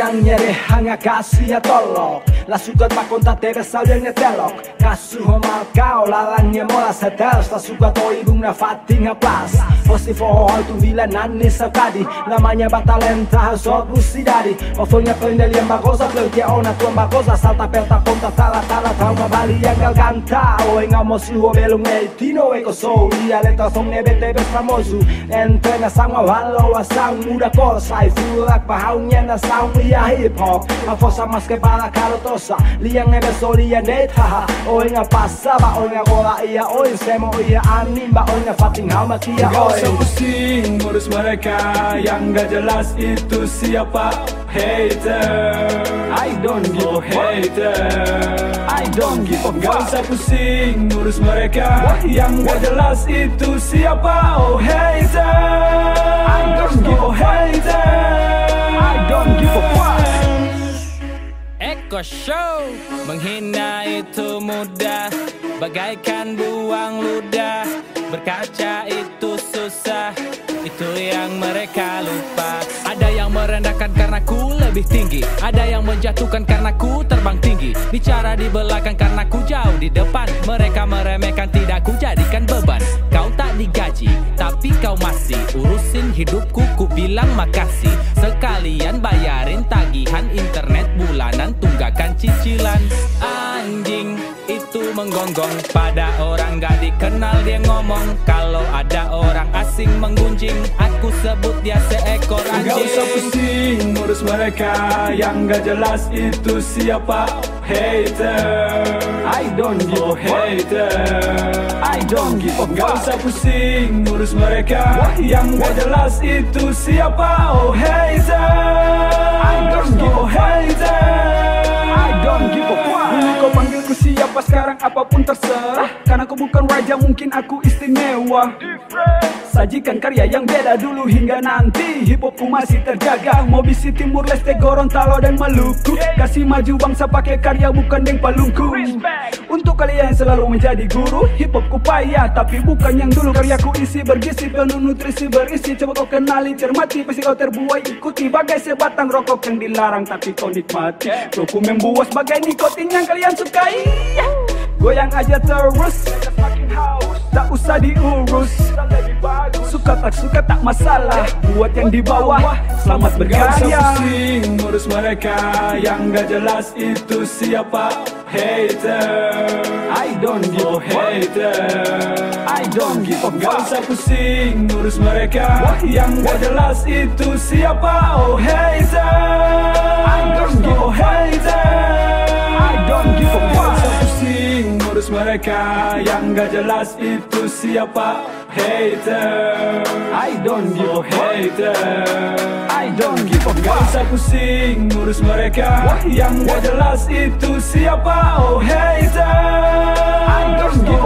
Agian nire hanga kasia tolok La zukat bakonta tebe zaurien etelok Kasu homalka hola da nie mola zetel. Zta zukat oigun na fatin aplaz yeah. Fossi489 anni namanya La magna si dari, Ho sognato in bagosa, cosa Flirtiamo na tua bagosa, Salta aperta, ponta, tala, tala Trauma bali yang gal ganta. Oi nggak mau sih, gue belum tino e No ego so, dia letra song nebete bestramozu, Entrena sama walau asang muda kol Sai fulak pahaunya na sang lia hip hop. A fosa maske que para carotosa Liang nebe so lia haha, Oi nggak pasaba, oi nggak gola iya Oi semo iya anim ba Oi nggak fating hamat iya oi o usah pusing ngurus mereka. Yang gak jelas itu siapa? Hater. I don't give Oh a fuck. hater. I don't give a Gak fuck. usah pusing ngurus mereka. Yang gak jelas itu siapa? Oh hater. I don't give a Oh hater. I don't give a fuck. Eko Show. Menghina itu mudah. Bagaikan buang ludah Berkaca itu susah Itu yang mereka lupa. Ada yang merendahkan karena ku lebih tinggi. Ada yang menjatuhkan karena ku terbang tinggi. Bicara di belakang karena ku jauh di depan. Mereka meremehkan tidak ku jadikan beban. Kau tak digaji tapi kau masih Urusin hidupku ku bilang makasih. Sekalian bayarin itu menggonggong Pada orang gak dikenal dia ngomong. Kalau ada orang asing menggunjing Aku sebut dia seekor Gak anjing usah pusing ngurus mereka. Yang gak jelas itu siapa? Hater. I don't give Oh a fuck. hater. I don't give a Gak usah pusing ngurus mereka. Yang gak jelas itu siapa? Oh hater. I don't give a Oh fuck. hater. I don't give a fuck. Dulu kau panggilku siapa sekarang apa pun terserah. Karena aku bukan raja mungkin aku istimewa. Sajikan karya yang beda dulu hingga nanti. Hip hopku masih terjaga. Mau Timur Leste, Gorontalo dan Maluku. Kasih maju bangsa pakai karya bukan deng palungku. Untuk kalian yang selalu menjadi guru. Hip hopku payah tapi bukan yang dulu. Karyaku isi bergizi penuh nutrisi berisi. Coba kau kenali cermati. Pasti kau terbuai Ikuti. Bagai sebatang rokok yang dilarang tapi kau nikmati. Floku membuas bagai nikotin yang kalian sukai Goyang aja terus. Tak usah diurus. Suka tak suka tak masalah. Buat yang di bawah Selamat Gak usah berkarya pusing ngurus mereka. Yang gak jelas itu siapa? Hater. I don't give Oh a fuck. hater. I don't give a Gak fuck usah pusing ngurus mereka. Yang gak jelas itu siapa? Oh hater. I don't give a Oh hater ngurus mereka Yang gak jelas itu siapa? Hater. I don't give a hater. I don't give a Gak usah pusing ngurus mereka. Yang gak jelas itu siapa? Oh hater. I don't give